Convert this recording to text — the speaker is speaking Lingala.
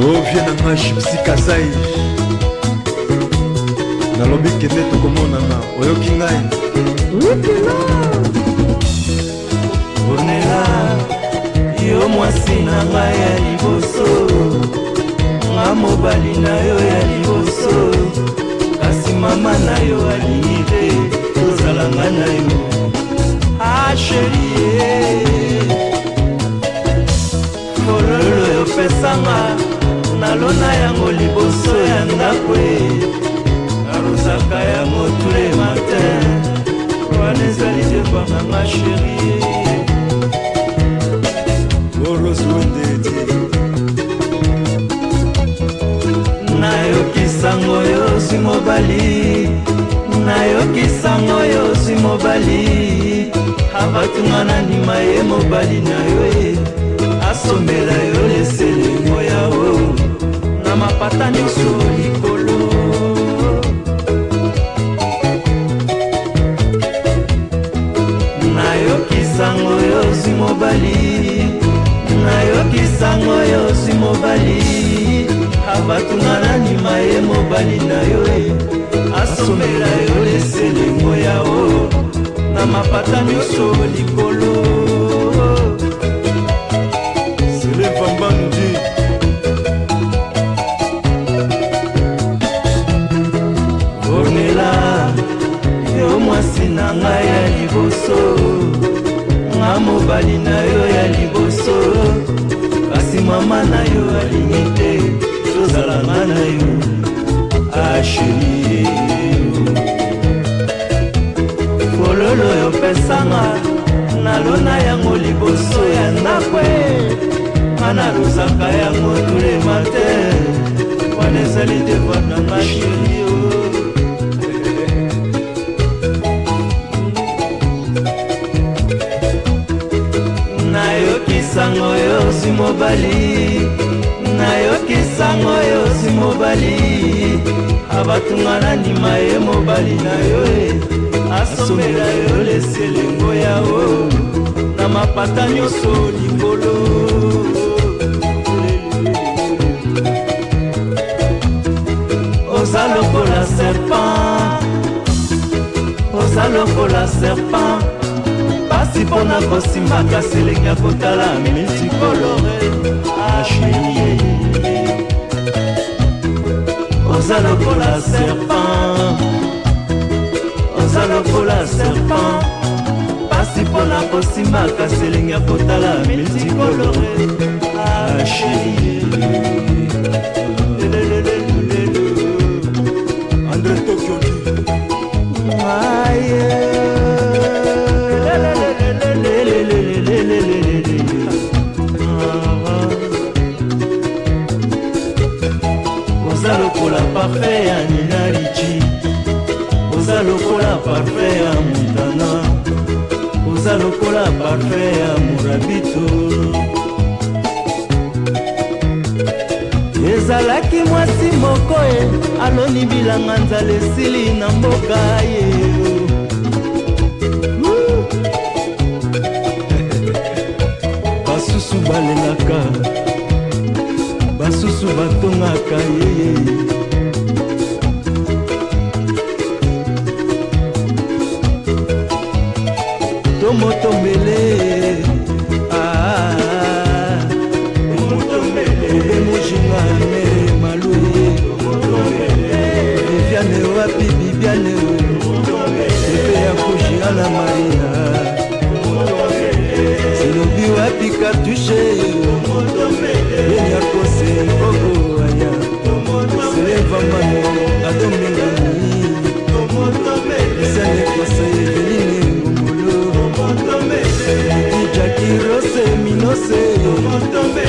ovie oh, nanga jipsikasai nalobi kende tokomonana oyoki ngai onela yo mwasi na ngai ya liboso nga mobali na yo ya liboso kasi mama na yo alingi te tozalanga na yo asheri ah, opesanga nalona yango liboso ya ndako e narosaka yango tous les matin wana ezali devoir na ma chérie orosondeti nayokisango yo si mobali nayokisango yo si mobali avatunga na ndima ye mobali na yo bakanisu likolo nayokisango yozwi mobali nayokisango yozwi mobali abatunga nanima ye mobali na yo e? asomela yo eselengo yao na mapata nyonso likolo mobali na yo ya liboso kasi mama na yo alingi te tozalama na yo asheri fololo oyo opesanga nalona yango liboso ya ndako e. nga naluzaka yango tulema te wana ezali devoir na masheri o oh. nayokisango yosi mobali nayokisango yosi mobali abatunga na ndima ye mobali na yo e asomela yo leselengo yao na mapata nyonso likolo oza lokola serpent oza lokola serpent si mpo na kosimbaka selengi ya kotala misi kolore ashie oza lokola serpent oza lokola serpent pasi mpo na kosimbaka selengi ya kotala misi kolore ashie lokola parfe ya morabitu ezalaki mwasi moko ye aloni bilanga nzala esili na mboka ye basusu balelaka basusu batongaka yeyeye mutombele obe mojinga me malu bibiane wapi bibiane epe ya kojia na marina silobi wapi katushe você.